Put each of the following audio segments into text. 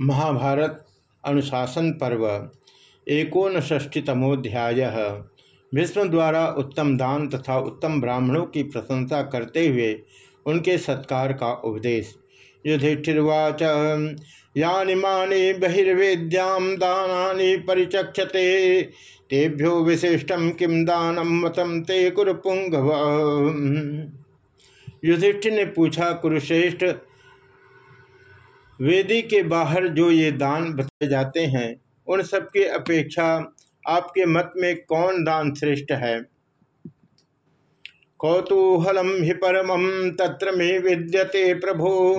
महाभारत अनुशासन पर्व एकोन षष्टितमोध्याय भीष्म द्वारा उत्तम दान तथा उत्तम ब्राह्मणों की प्रशंसा करते हुए उनके सत्कार का उपदेश। युधिष्ठिर्वाच, यानि मानि बहिर्वेद्याम दानानि परिचक्षते, तेभ्यो विशिष्टम किम दानम मतम ते कुरुपुंगव युधिष्ठिर ने पूछा, कुरुश्रेष्ठ वेदी के बाहर जो ये दान बताए जाते हैं, उन सबके अपेक्षा आपके मत में कौन दान श्रेष्ठ है? कौतूहलम हि परम, तत्र में विद्यते प्रभो।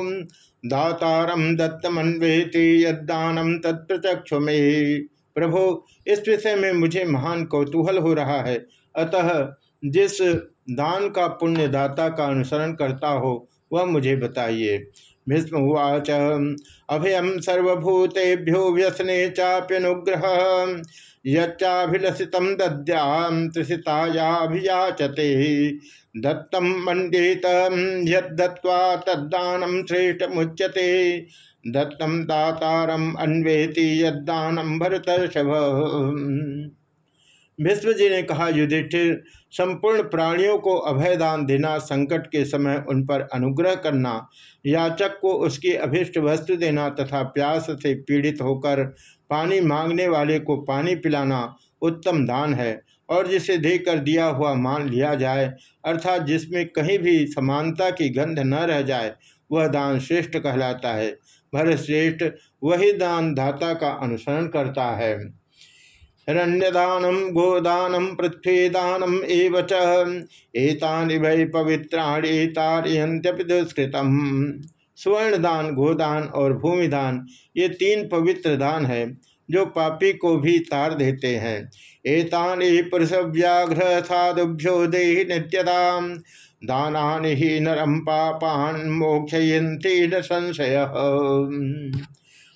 दातारम दत्तमन्वेति यदानम तत्प्रचक्षु में। प्रभो, इस विषय में मुझे महान कौतूहल हो रहा है। अतः, जिस दान का पुण्य दाता का अनुसरण करता हो, वह मुझे बताइए। भीष्म उवाच अभयम सर्वभूतेभ्यो व्यसने चाप्यनुग्रह यच्चाभिलषित दद्याम त्रिषितायाभियाचते दत्तम मंडित यद्दत्वा तद्दानम श्रेष्ठ मुच्यते दत्तम दातारम अन्वेति यद्दानम भरत भीष्म जी ने कहा, युधिष्ठिर, संपूर्ण प्राणियों को अभयदान देना संकट के समय उन पर अनुग्रह करना, याचक को उसकी अभिष्ट वस्तु देना तथा प्यास से पीड़ित होकर पानी मांगने वाले को पानी पिलाना उत्तम दान है और जिसे देकर दिया हुआ मान लिया जाए, अर्थात जिसमें कहीं भी समानता की गंध न रह जाए, वह दान श्रेष्ठ कहलाता है। भर श्रेष्ठ वही दान दाता का अनुसरण करता है। हिरण्यदानम गोदानम पृथ्वीदानम एवं एतानि भय पवित्राणी तारयंत्यपि स्वर्ण दान गोदान और भूमिदान, ये तीन पवित्र दान है, जो पापी को भी तार देते हैं। एतानि पुरुष व्याघ्र साधुभ्यो दे नित्यता दाना ही नरम पापान मोक्षयंती न संशय।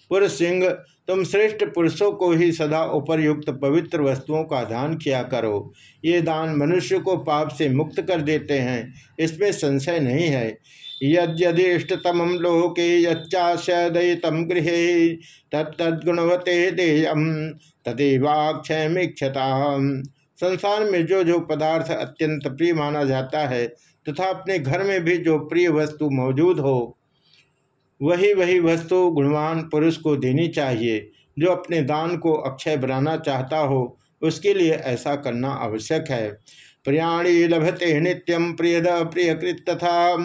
पुरुष सिंह तुम श्रेष्ठ पुरुषों को ही सदा उपरयुक्त पवित्र वस्तुओं का दान किया करो। ये दान मनुष्य को पाप से मुक्त कर देते हैं। इसमें संशय नहीं है। यद्यदिष्टतम लोके यच्चाशयतम गृह तत्तुणवते देयम तदेवाक्षयमीक्षता संसार में जो जो पदार्थ अत्यंत प्रिय माना जाता है, तथा अपने घर में भी जो प्रिय वस्तु मौजूद हो वही वही वस्तु गुणवान पुरुष को देनी चाहिए, जो अपने दान को अक्षय बनाना चाहता हो, उसके लिए ऐसा करना आवश्यक है। प्रियाणी लभते नित्यम प्रियद प्रियकृत तथा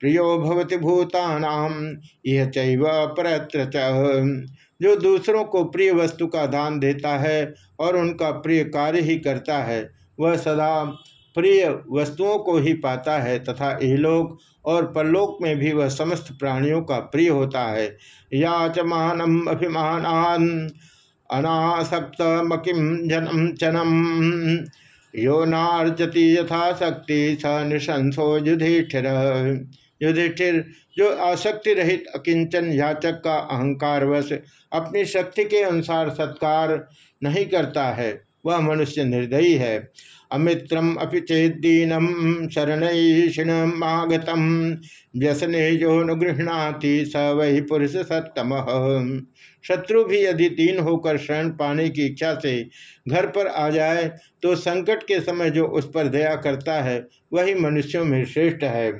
प्रियो भवति भूतानाम यह चैव परत्र जो दूसरों को प्रिय वस्तु का दान देता है और उनका प्रिय कार्य ही करता है, वह सदा प्रिय वस्तुओं को ही पाता है तथा इहलोक और परलोक में भी वह समस्त प्राणियों का प्रिय होता है। याचमानम अभिमान अनासक्त मकिम जनम चनम। यो नार्जति यथाशक्ति स निशंसो युधिष्ठिर। युधिष्ठिर, जो आसक्ति रहित अकिंचन याचक का अहंकारवश अपनी शक्ति के अनुसार सत्कार नहीं करता है, वह मनुष्य निर्दयी है। अमित्रम अपि चेदीनम आगत व्यसने जो अनुगृहणाति स वही पुरुष सत्तम। शत्रु भी यदि तीन होकर शरण पाने की इच्छा से घर पर आ जाए तो संकट के समय जो उस पर दया करता है, वही मनुष्यों में श्रेष्ठ है।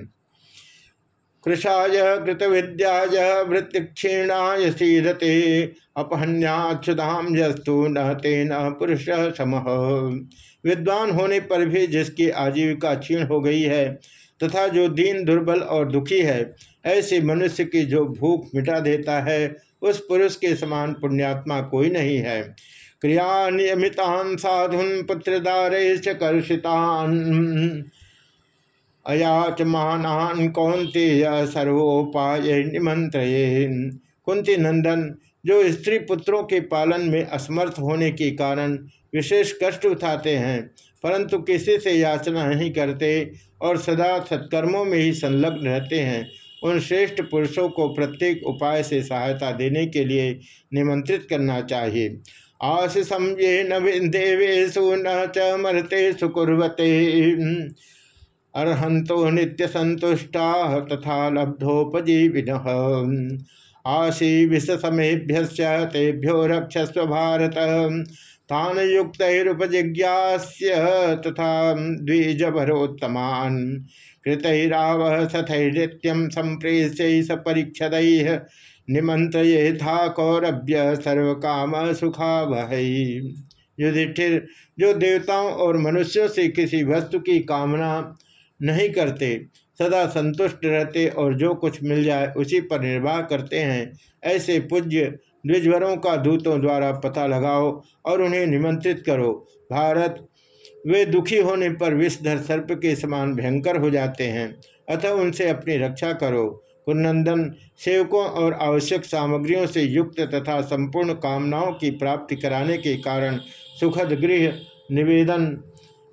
कृशाय कृत विद्याय वृत्तिक्षीणाय सीदते अपहन्याक्षुधाम यस्तु न तेन पुरुष सम। विद्वान होने पर भी जिसकी आजीविका क्षीण हो गई है, तथा जो दीन दुर्बल और दुखी है, ऐसे मनुष्य की जो भूख मिटा देता है, उस पुरुष के समान पुण्यात्मा कोई नहीं है। क्रिया नियमितान साधुन पुत्रदारे कर्षितान। अयाचमानान कौंते सर्वोपाय निमंत्र कुंती नंदन, जो स्त्री पुत्रों के पालन में असमर्थ होने के कारण विशेष कष्ट उठाते हैं, परंतु किसी से याचना नहीं करते और सदा सत्कर्मों में ही संलग्न रहते हैं, उन श्रेष्ठ पुरुषों को प्रत्येक उपाय से सहायता देने के लिए निमंत्रित करना चाहिए। आशीषम ये न देवेशु न च मरते सुकुर्वते अर्हंतो नित्य संतुष्टा तथा लब्धोपजीविन। आशी विषसमेभ्य तेभ्यो रक्षस्व भारत। तान युक्तरुपजिज्ञास्य तथा द्विजभरोत्तमान कृतराव सथैत्यम संप्रेष्य स परीक्षद निमंत्रे था कौरभ्य सर्व काम सुखा वह युधिष्ठिर जो देवताओं और मनुष्यों से किसी वस्तु की कामना नहीं करते। सदा संतुष्ट रहते और जो कुछ मिल जाए, उसी पर निर्वाह करते हैं। ऐसे पूज्य द्विजवरों का दूतों द्वारा पता लगाओ और उन्हें निमंत्रित करो। भारत, वे दुखी होने पर विषधर सर्प के समान भयंकर हो जाते हैं। अतः उनसे अपनी रक्षा करो। कुनंदन सेवकों और आवश्यक सामग्रियों से युक्त तथा संपूर्ण कामनाओं की प्राप्ति कराने के कारण सुखद गृह निवेदन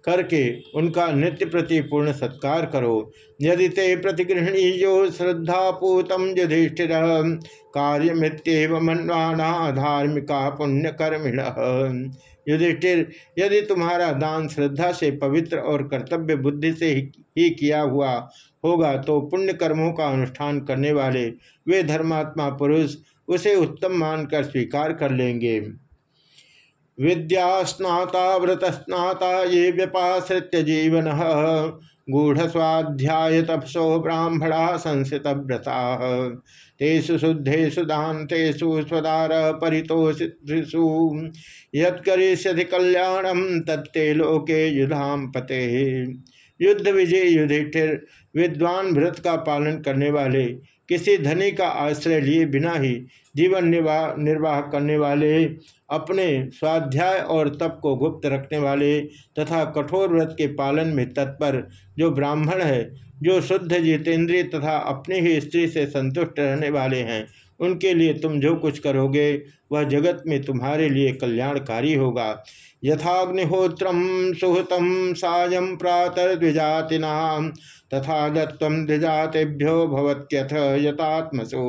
करके उनका नित्य प्रति पूर्ण सत्कार करो। यदि ते प्रतिगृहणी जो श्रद्धा श्रद्धापूतम युधिष्ठिर कार्यमित्यव मनवाना धार्मिका पुण्यकर्मिण। युधिष्ठिर, यदि तुम्हारा दान श्रद्धा से पवित्र और कर्तव्य बुद्धि से ही किया हुआ होगा तो पुण्य कर्मों का अनुष्ठान करने वाले वे धर्मात्मा पुरुष उसे उत्तम मानकर स्वीकार कर लेंगे। विद्या स्नाता व्रत स्नाता ये व्यपाश्रित जीवन गूढ़ स्वाध्याय तपसो ब्राह्मणा संसित व्रता तेषु शुद्धेषु दातेषु स्वदार परितोषु यत्करिष्यति कल्याणम तत्ते लोके युधाम पते। युद्ध विजय युधिष्ठिर विद्वान व्रत का पालन करने वाले किसी धनी का आश्रय लिए बिना ही जीवन निर्वाह निर्वाह करने वाले, अपने स्वाध्याय और तप को गुप्त रखने वाले तथा कठोर व्रत के पालन में तत्पर जो ब्राह्मण है, जो शुद्ध जितेंद्रिय तथा अपनी ही स्त्री से संतुष्ट रहने वाले हैं, उनके लिए तुम जो कुछ करोगे, वह जगत में तुम्हारे लिए कल्याणकारी होगा। यथाग्निहोत्रम सुहतम सायं प्रातः द्विजातिना तथा दत्व द्विजातेभ्यो भवत्यथ यतात्मसु।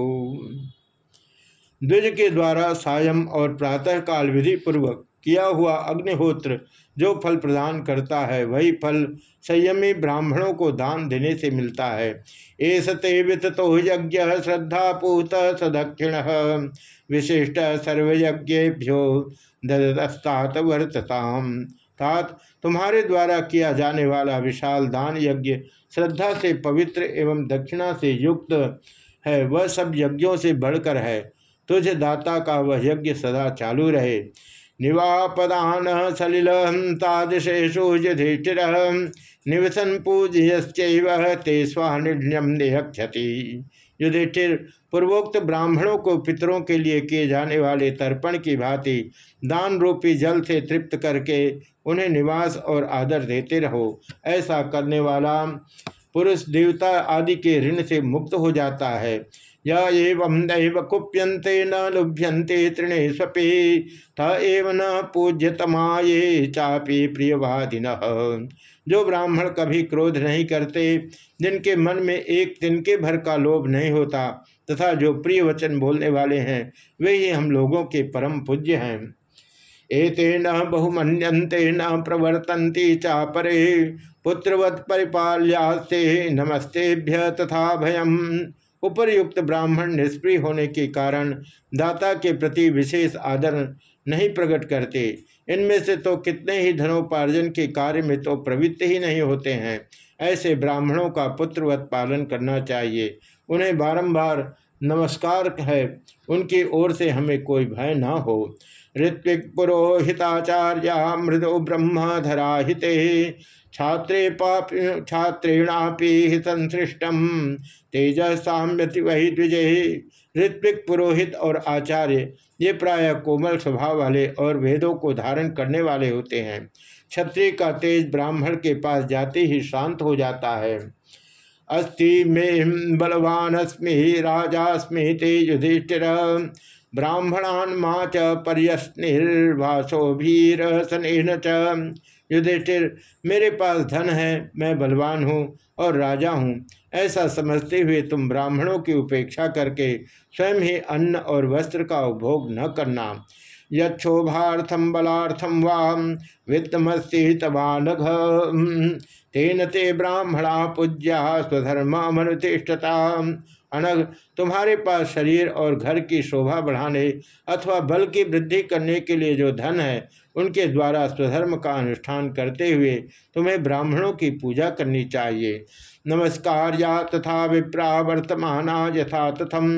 द्विज के द्वारा सायं और प्रातःकाल विधि पूर्वक किया हुआ अग्निहोत्र जो फल प्रदान करता है, वही फल संयमी ब्राह्मणों को दान देने से मिलता है। एस ते वितो यज्ञ श्रद्धापूत सदक्षिण, विशिष्ट सर्वयज्ञेभ्यो दस्तात वर्तताम। तात तुम्हारे द्वारा किया जाने वाला विशाल दान यज्ञ श्रद्धा से पवित्र एवं दक्षिणा से युक्त है, वह सब यज्ञों से बढ़कर है। तुझ दाता का वह यज्ञ सदा चालू रहे। निवापदान सलिल तादृशेषु युधिष्ठिर, निवसन निर्णय ते निहक्षति युधिष्ठिर, पूर्वोक्त ब्राह्मणों को पितरों के लिए किए जाने वाले तर्पण की भांति दान रूपी जल से तृप्त करके उन्हें निवास और आदर देते रहो। ऐसा करने वाला पुरुष देवता आदि के ऋण से मुक्त हो जाता है। या एवं दैव कुप्यंते न लुभ्यंते तृणे स्वपे, त एव न पूज्यतमाये चापी प्रियवादिन। जो ब्राह्मण कभी क्रोध नहीं करते, जिनके मन में एक तिनके भर का लोभ नहीं होता, तथा जो प्रिय वचन बोलने वाले हैं, वे ही हम लोगों के परम पूज्य हैं। एते न बहुमन्यंते न प्रवर्तन्ति चापरे, पुत्रवत परिपाल्यास्ते नमस्तेभ्य तथा भयम उपर्युक्त ब्राह्मण निष्प्रिय होने के कारण दाता के प्रति विशेष आदर नहीं प्रकट करते। इनमें से तो कितने ही धनोपार्जन के कार्य में तो प्रवृत्त ही नहीं होते हैं। ऐसे ब्राह्मणों का पुत्रवत पालन करना चाहिए। उन्हें बारंबार नमस्कार है। उनकी ओर से हमें कोई भय ना हो। ऋत्विक पुरोहिताचार्य मृदो ब्रह्मधरा हिते छात्रे पाप, छात्रेणापि तेज साम्यति वही द्विजय ऋत्विक, पुरोहित और आचार्य, ये प्राय कोमल स्वभाव वाले और वेदों को धारण करने वाले होते हैं। क्षत्रिय का तेज ब्राह्मण के पास जाते ही शांत हो जाता है। अस्ति मे बलवान अस्मि राजास्मि ते युधिष्ठिर। ब्राह्मणान मा च पर्यस्निर्वासो भीर च। युधिष्ठिर, मेरे पास धन है, मैं बलवान हूँ और राजा हूँ। ऐसा समझते हुए तुम ब्राह्मणों की उपेक्षा करके स्वयं ही अन्न और वस्त्र का उपभोग न करना। यक्षोभार्थम बलार्थम वाम वित्तमस्ति तबानघ तेन ते ब्राह्मणा पूज्या, स्वधर्म मनुतिष्ठता। अनग तुम्हारे पास शरीर और घर की शोभा बढ़ाने अथवा बल की वृद्धि करने के लिए जो धन है, उनके द्वारा स्वधर्म का अनुष्ठान करते हुए तुम्हें ब्राह्मणों की पूजा करनी चाहिए। नमस्कार, या तथा विप्रा वर्तमान यथा तथम,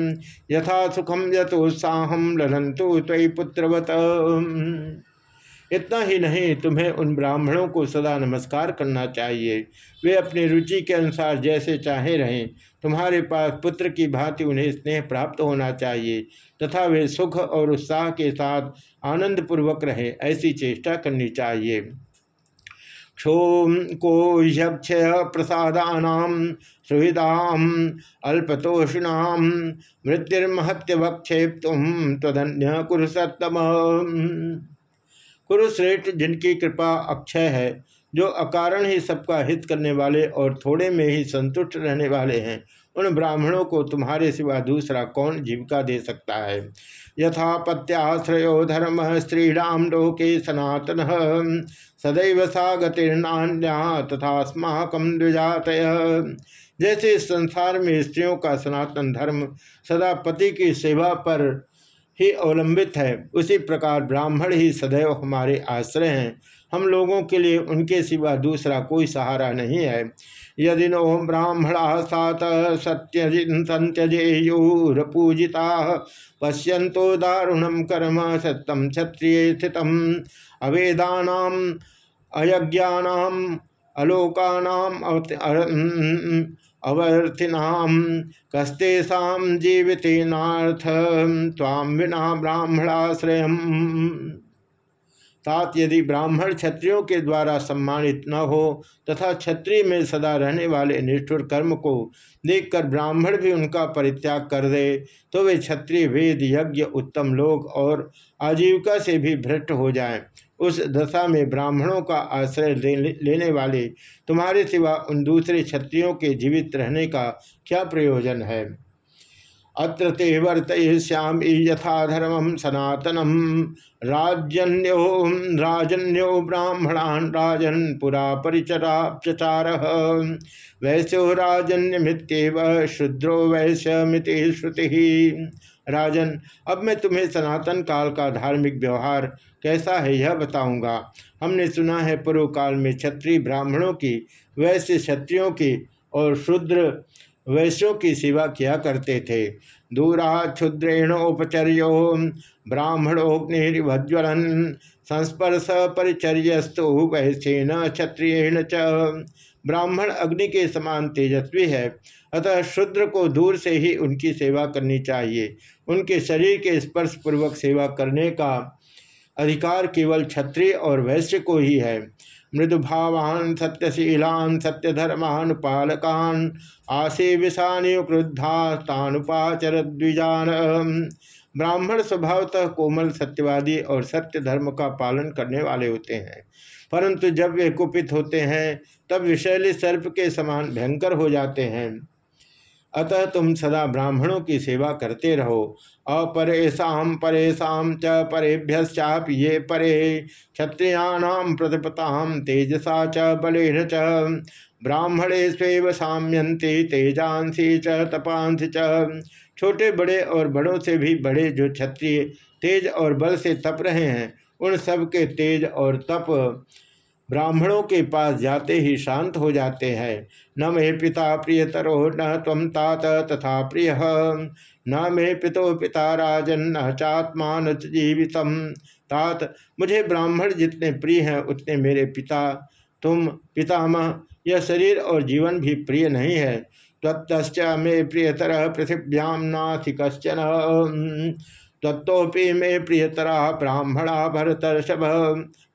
यथा सुखम यथोत्साहम ललंतु तय पुत्रवत। इतना ही नहीं, तुम्हें उन ब्राह्मणों को सदा नमस्कार करना चाहिए। वे अपनी रुचि के अनुसार जैसे चाहे रहें। तुम्हारे पास पुत्र की भांति उन्हें स्नेह प्राप्त होना चाहिए, तथा वे सुख और उत्साह के साथ आनंद पूर्वक रहे, ऐसी चेष्टा करनी चाहिए। क्षोम को यक्षय प्रसादानाम सुविधाम अल्पतोषिणाम मृत्युर्महत्य वक्षेप तुम तदन्य कुरुसत्तम कुरुश्रेष्ठ जिनकी कृपा अक्षय है, जो अकारण ही सबका हित करने वाले और थोड़े में ही संतुष्ट रहने वाले हैं, उन ब्राह्मणों को तुम्हारे सिवा दूसरा कौन जीविका दे सकता है? यथा पत्याश्रयो धर्म स्त्रीणाम लोके सनातन, सदैव सा गतिर्नान्या तथा द्विजात जैसे संसार में स्त्रियों का सनातन धर्म सदा पति की सेवा पर ही अवलंबित है। उसी प्रकार ब्राह्मण ही सदैव हमारे आश्रय हैं। हम लोगों के लिए उनके सिवा दूसरा कोई सहारा नहीं है। यदि नो ब्राह्मणा सात सत्य संत्यजेयूर पूजिता पश्यंतो दारुणम कर्म सत्यम क्षत्रिय स्थित अवेदा अयज्ञानाम अलोकानाम अवर्थिनाम कस्तेषा जीवितेनाथ ताम विना ब्राह्मणाश्रय तात यदि ब्राह्मण क्षत्रियों के द्वारा सम्मानित न हो तथा क्षत्रिय में सदा रहने वाले निष्ठुर कर्म को देखकर ब्राह्मण भी उनका परित्याग कर दे तो वे क्षत्रिय, वेद, यज्ञ, उत्तम लोग और आजीविका से भी भ्रष्ट हो जाएँ। उस दशा में ब्राह्मणों का आश्रय लेने वाले तुम्हारे सिवा उन दूसरे क्षत्रियों के जीवित रहने का क्या प्रयोजन है? अत्र ते वर्तयिष्यामि यथा धर्म सनातनम राजन्यो राजन्यो ब्राह्मणान राजन पुरा परिचरा प्रचार। वैश्यो राजन्यमित्यव, शुद्रो वैश्यमिति श्रुति। राजन, अब मैं तुम्हें सनातन काल का धार्मिक व्यवहार कैसा है यह बताऊँगा। हमने सुना है पूर्व काल में क्षत्रिय ब्राह्मणों की, वैश्य क्षत्रियों की और शूद्र वैश्यों की सेवा किया करते थे। दूरा क्षुद्रेणोपचर्यो ब्राह्मणोग्निर्वज्वलन संस्पर्श परिचर्यस्तु वैश्यन क्षत्रियण च ब्राह्मण अग्नि के समान तेजस्वी है। अतः शुद्र को दूर से ही उनकी सेवा करनी चाहिए। उनके शरीर के स्पर्श पूर्वक सेवा करने का अधिकार केवल क्षत्रिय और वैश्य को ही है। मृदुभावान, सत्यशीलान, सत्यधर्मान, पालकान आसे विषानि क्रुद्धा तानुपाचर द्विजान ब्राह्मण स्वभावतः कोमल, सत्यवादी और सत्य धर्म का पालन करने वाले होते हैं। परंतु जब वे कुपित होते हैं, तब विषैली सर्प के समान भयंकर हो जाते हैं। अतः तुम सदा ब्राह्मणों की सेवा करते रहो। अपरेशा परेशा च परेभ्यश्चाप ये परे। क्षत्रियाणाम प्रतिपताम तेजसा च बलेन च। ब्राह्मणे स्वेव साम्यंती तेजांसी च तपांसी च। छोटे बड़े और बड़ों से भी बड़े जो क्षत्रिय तेज और बल से तप रहे हैं, उन सब के तेज और तप ब्राह्मणों के पास जाते ही शांत हो जाते हैं। न मे पिता प्रियतरो, न तम तात तथा प्रिय। न मे पितो पिता राजन, न चात्मा न जीवितम। तात, मुझे ब्राह्मण जितने प्रिय हैं, उतने मेरे पिता। तुम, पितामह, यह शरीर और जीवन भी प्रिय नहीं है। तत्त मे प्रियतर पृथिव्याम नाथि कश्चन। तत्वपि में प्रियतरा ब्राह्मणा भरतर्षभ।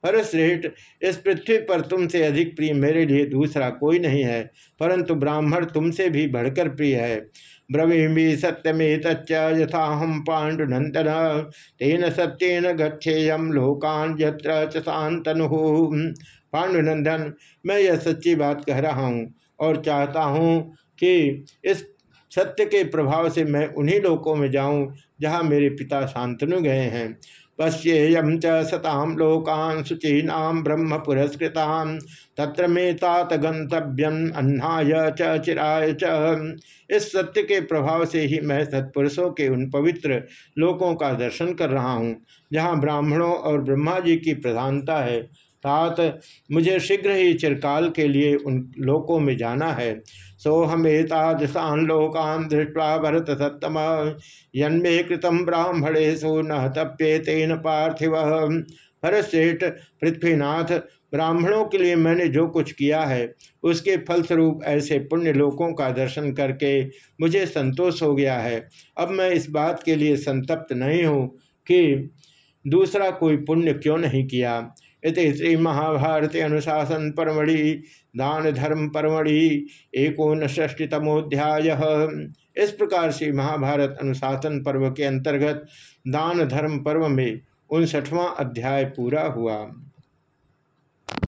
हरश्रेष्ठ, इस पृथ्वी पर तुमसे अधिक प्रिय मेरे लिए दूसरा कोई नहीं है, परंतु ब्राह्मण तुमसे भी बढ़कर प्रिय है। ब्रवीमी सत्यमे तच्च यथा हम पांडुनंदन तेन सत्यन गच्छेयम लोकान यत्र शांतनु पांडुनंदन मैं यह सच्ची बात कह रहा हूँ और चाहता हूँ कि इस सत्य के प्रभाव से मैं उन्हीं लोकों में जाऊँ, जहाँ मेरे पिता शांतनु गए हैं। पश्येयम च सताम लोकान शुचीनाम ब्रह्म पुरस्कृताम तत्र में तात गंतव्यम अन्नाय च चिराय च। इस सत्य के प्रभाव से ही मैं सत्पुरुषों के उन पवित्र लोकों का दर्शन कर रहा हूँ, जहाँ ब्राह्मणों और ब्रह्मा जी की प्रधानता है। तात मुझे शीघ्र ही चिरकाल के लिए उन लोकों में जाना है। सोहमेतादृशान लोकान दृष्टवा भरत सत्तम। यन्मे कृतम ब्राह्मणेशु न तप्ये तेन पार्थिव। भरतश्रेष्ठ पृथ्वीनाथ, ब्राह्मणों के लिए मैंने जो कुछ किया है, उसके फलस्वरूप ऐसे पुण्य लोकों का दर्शन करके मुझे संतोष हो गया है। अब मैं इस बात के लिए संतप्त नहीं हूँ कि दूसरा कोई पुण्य क्यों नहीं किया। इति श्री महाभारत अनुशासन परमढ़ि दान धर्म परमढ़ि एकोन षष्टितमोध्याय इस प्रकार से महाभारत अनुशासन पर्व के अंतर्गत दान धर्म पर्व में उनसठवां अध्याय पूरा हुआ।